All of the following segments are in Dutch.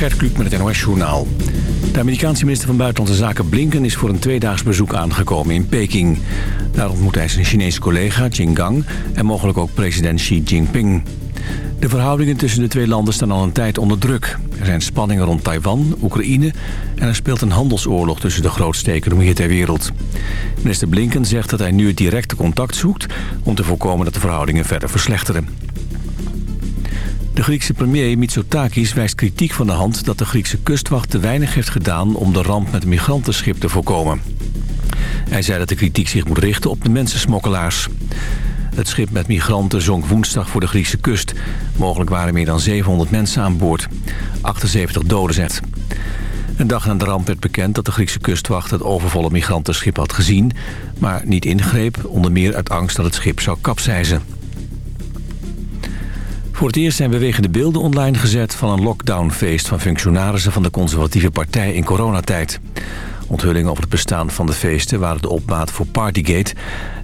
Gert met het NOS-journaal. De Amerikaanse minister van Buitenlandse Zaken Blinken is voor een tweedaags bezoek aangekomen in Peking. Daar ontmoet hij zijn Chinese collega Jin Gang en mogelijk ook president Xi Jinping. De verhoudingen tussen de twee landen staan al een tijd onder druk. Er zijn spanningen rond Taiwan, Oekraïne en er speelt een handelsoorlog tussen de grootste economieën ter wereld. Minister Blinken zegt dat hij nu het directe contact zoekt om te voorkomen dat de verhoudingen verder verslechteren. De Griekse premier Mitsotakis wijst kritiek van de hand... dat de Griekse kustwacht te weinig heeft gedaan... om de ramp met een migrantenschip te voorkomen. Hij zei dat de kritiek zich moet richten op de mensensmokkelaars. Het schip met migranten zonk woensdag voor de Griekse kust. Mogelijk waren meer dan 700 mensen aan boord. 78 doden zegt. Een dag na de ramp werd bekend dat de Griekse kustwacht... het overvolle migrantenschip had gezien... maar niet ingreep, onder meer uit angst dat het schip zou kapseizen. Voor het eerst zijn bewegende beelden online gezet van een lockdownfeest van functionarissen van de conservatieve partij in coronatijd. Onthullingen over het bestaan van de feesten waren de opmaat voor Partygate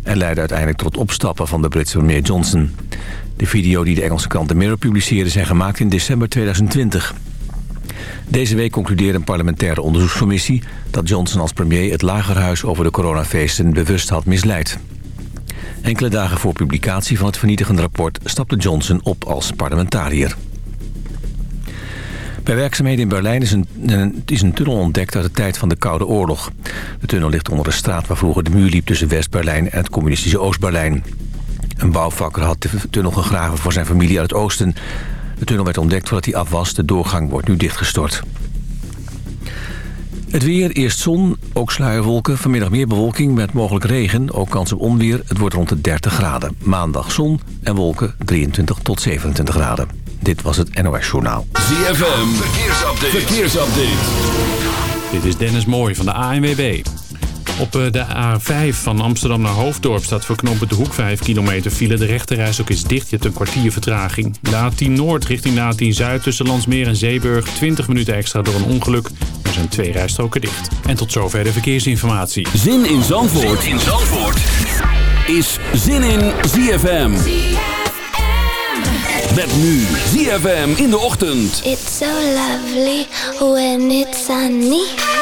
en leidden uiteindelijk tot het opstappen van de Britse premier Johnson. De video die de Engelse krant The Mirror publiceerde zijn gemaakt in december 2020. Deze week concludeerde een parlementaire onderzoekscommissie dat Johnson als premier het lagerhuis over de coronafeesten bewust had misleid. Enkele dagen voor publicatie van het vernietigende rapport stapte Johnson op als parlementariër. Bij werkzaamheden in Berlijn is een, een, is een tunnel ontdekt uit de tijd van de Koude Oorlog. De tunnel ligt onder de straat waar vroeger de muur liep tussen West-Berlijn en het communistische Oost-Berlijn. Een bouwvakker had de tunnel gegraven voor zijn familie uit het oosten. De tunnel werd ontdekt voordat hij af was. De doorgang wordt nu dichtgestort. Het weer, eerst zon, ook sluierwolken. Vanmiddag meer bewolking met mogelijk regen. Ook kans op onweer. Het wordt rond de 30 graden. Maandag zon en wolken 23 tot 27 graden. Dit was het NOS Journaal. ZFM, verkeersupdate. verkeersupdate. Dit is Dennis Mooij van de ANWB. Op eh, de A5 van Amsterdam naar Hoofddorp staat voor knooppunt de Hoek 5 kilometer file. De rechterreis ook is dicht. Je hebt een kwartier vertraging. De A10 Noord richting de A10 Zuid tussen Landsmeer en Zeeburg. 20 minuten extra door een ongeluk. Er zijn twee rijstroken dicht. En tot zover de verkeersinformatie. Zin in Zandvoort, zin in Zandvoort. is Zin in ZFM. Met nu ZFM in de ochtend. It's so lovely when it's sunny.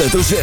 呃都是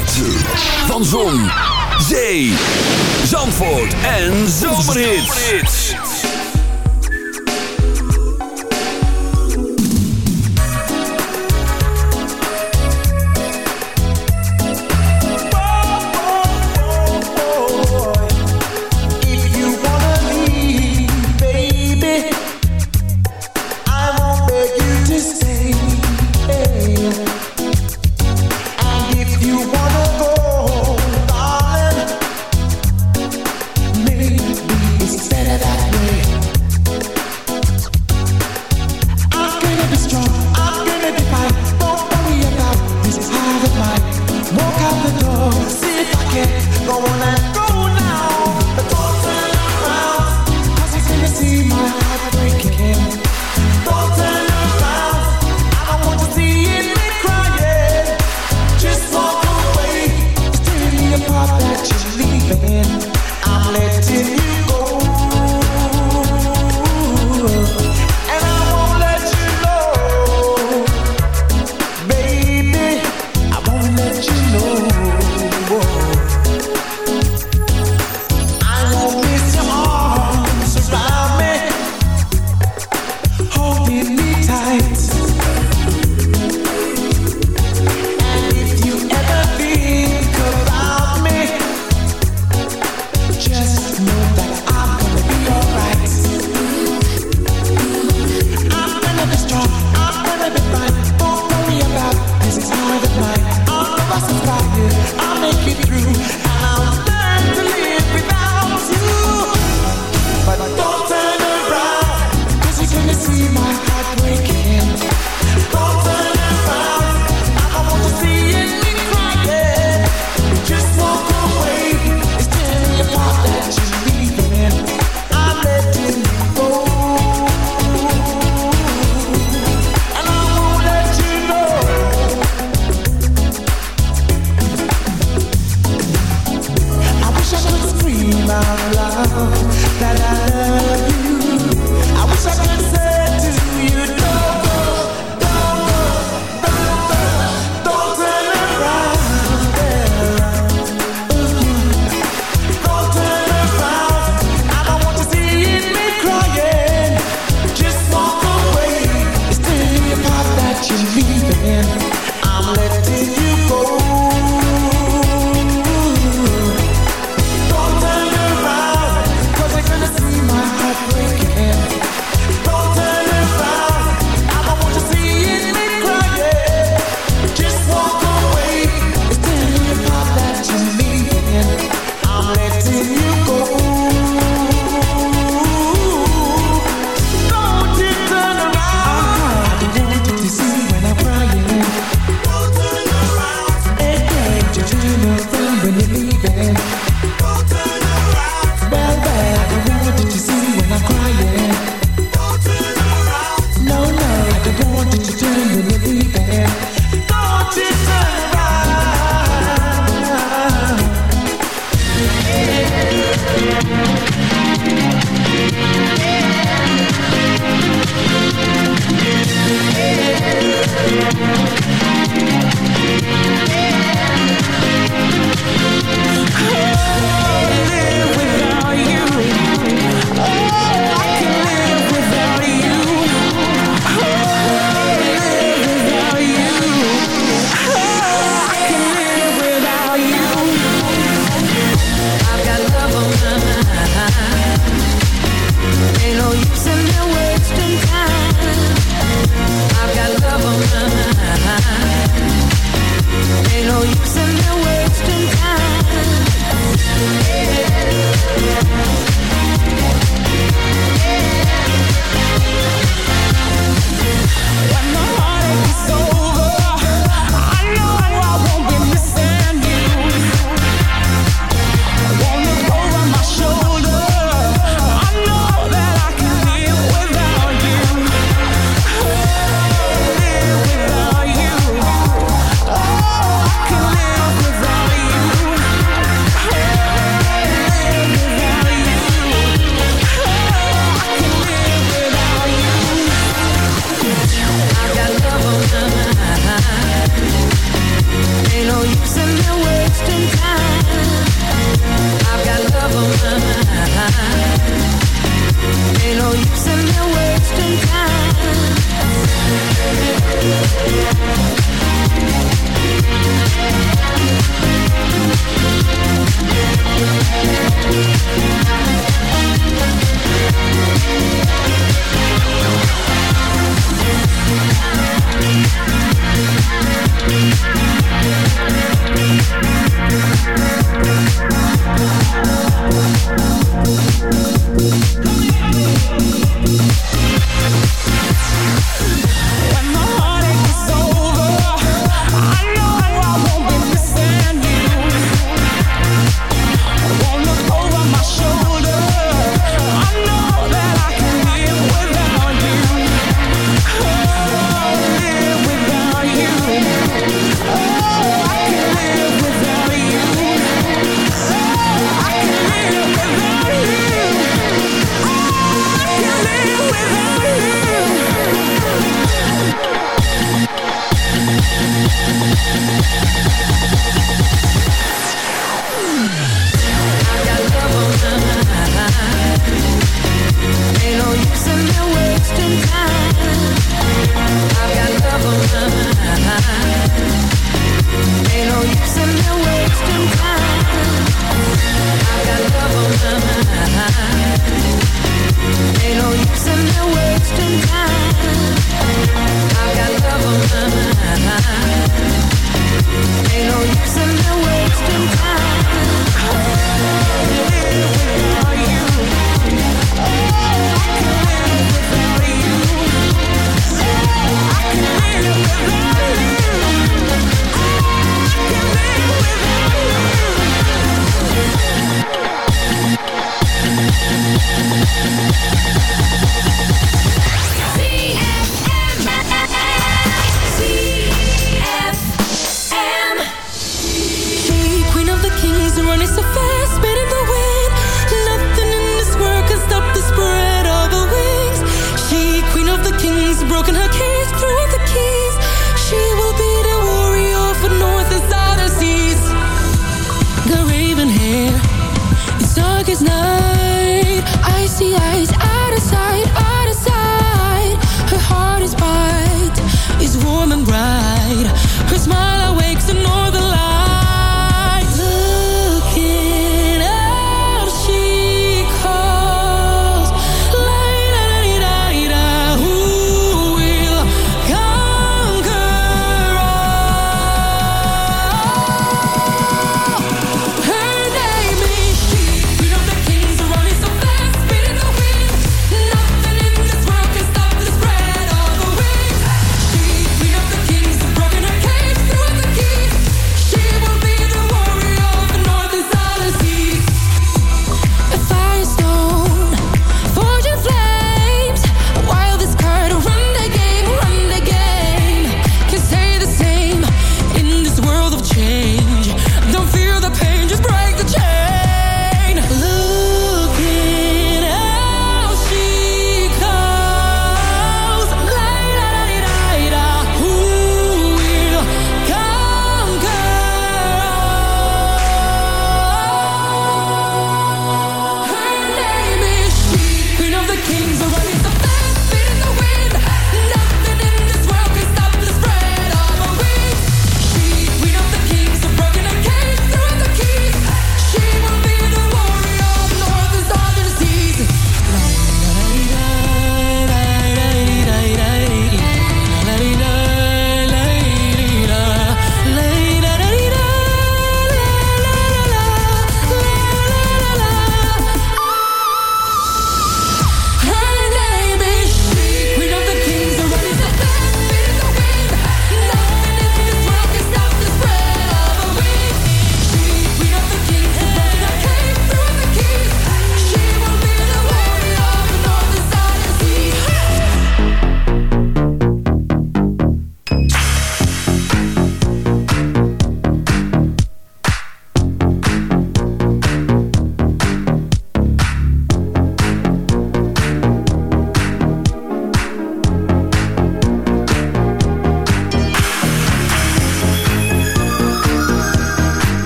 listen.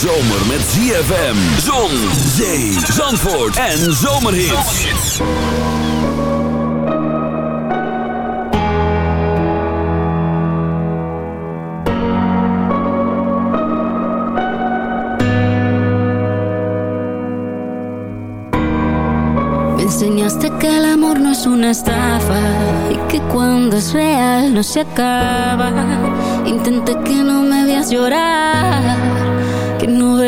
zomer met ZFM, zon, zee, zandvoort en zomerhits. Me enseñaste que el amor no es una estafa y que cuando es real no se acaba. Intenté que no me veas llorar,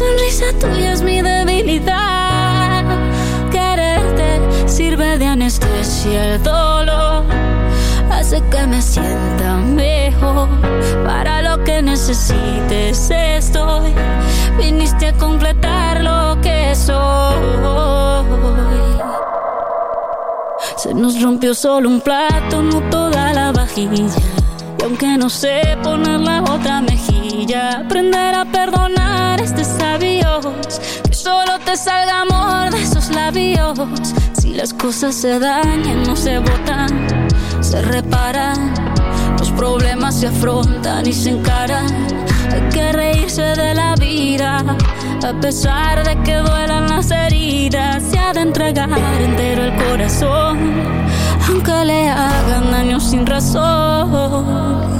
sonrisa tuya es mi debilidad. Quererte sirve de anestesia el dolor. Hace que me sienta mejor. Para lo que necesites estoy. Viniste a completar lo que soy. Se nos rompió solo un plato, no toda la vajilla. Y aunque no sé poner la otra mejilla, aprender a perdonar este sabio. Que solo te salga amor de esos labios. Si las cosas se dañan, no se botan, se reparan. Los problemas se afrontan y se encaran. Hay que reírse de la vida, a pesar de que duelan las heridas. Se ha de entregar entero el corazón, aunque le hagan daño sin razón.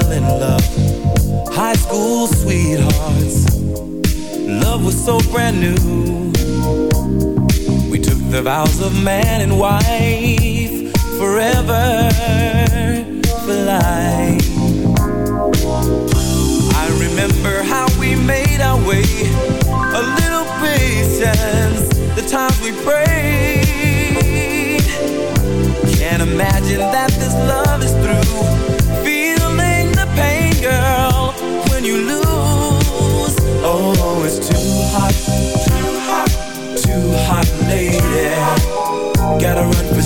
Fell in love. High school sweethearts. Love was so brand new. We took the vows of man and wife Forever. For life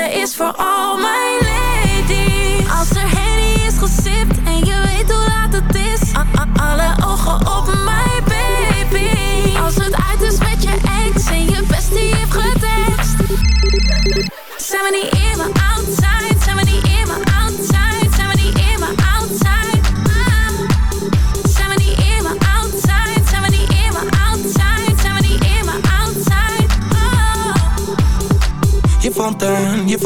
Er is voor al mijn ladies. Als er Henny is gesipt en je weet hoe laat het is Alle ogen op mij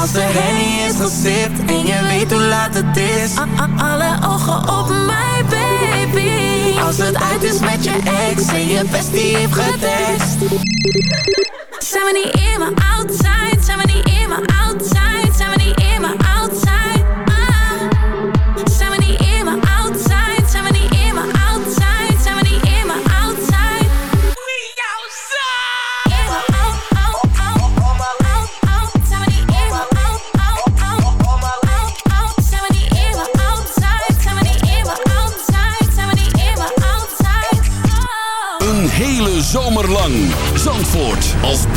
Als de hennie is gesipt en je weet hoe laat het is. Alle ogen op mij baby. Als het uit is met je ex en je bestie heeft getest Zijn we niet in maar outside, zijn we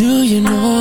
Do you know?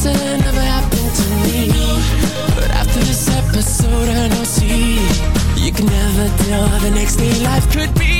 accident never happened to me. But after this episode I see You can never tell the next day life could be.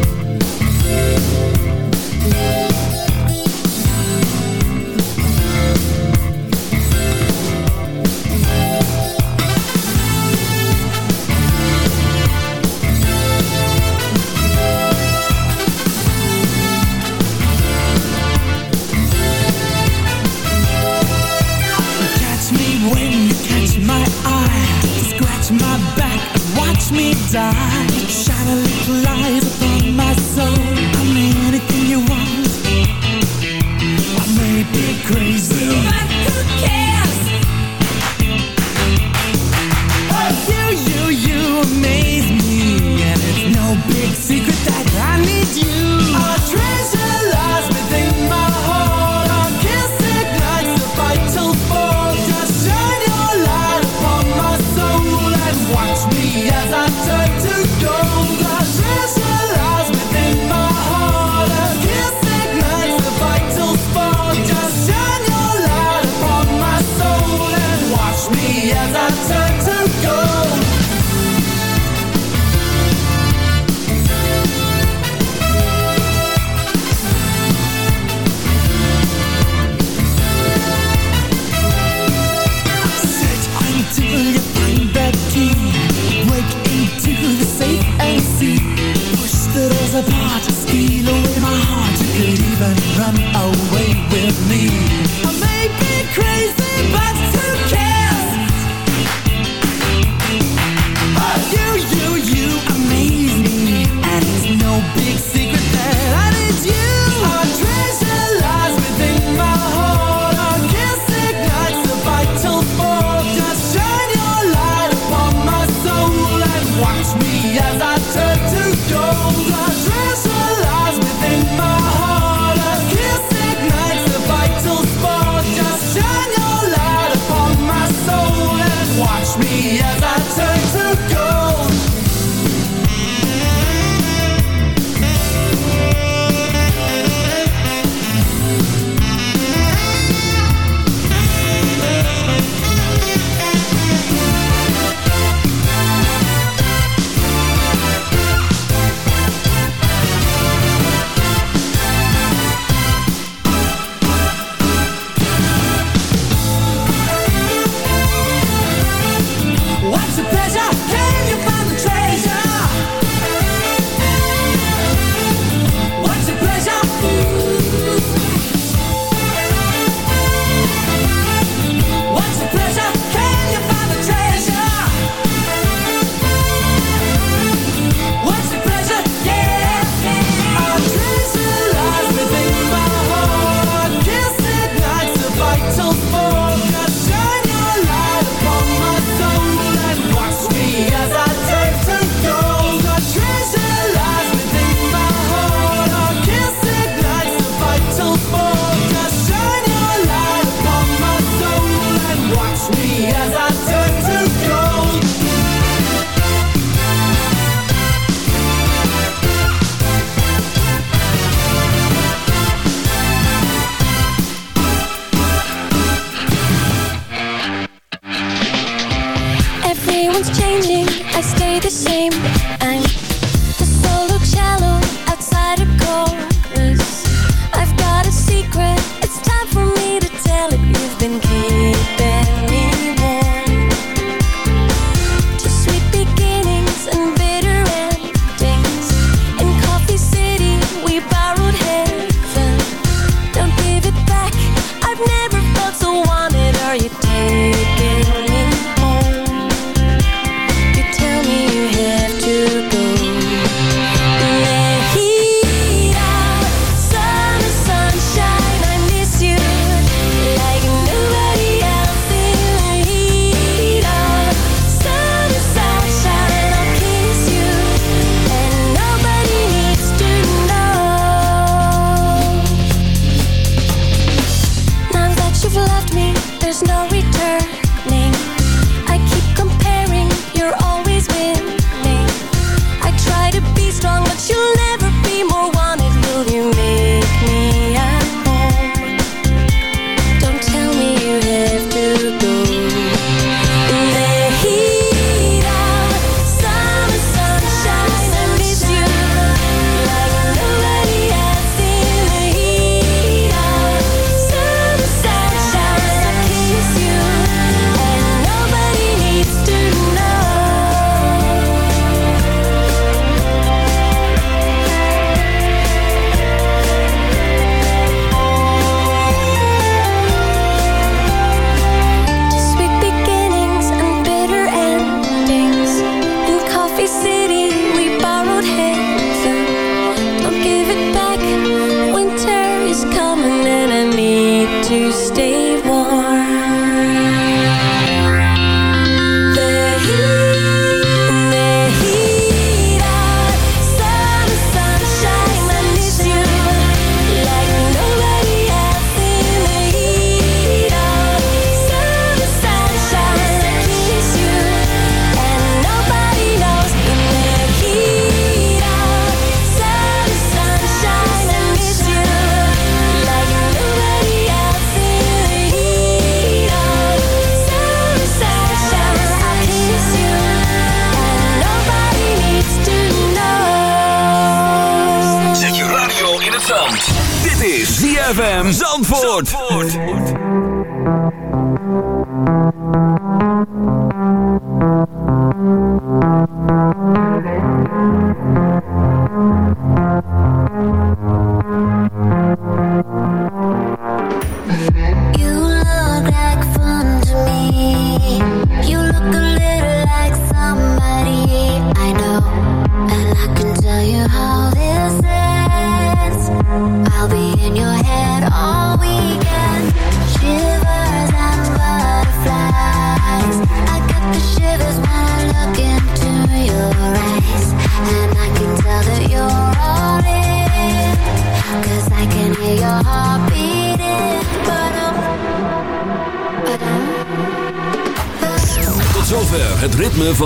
changing, I stay the same.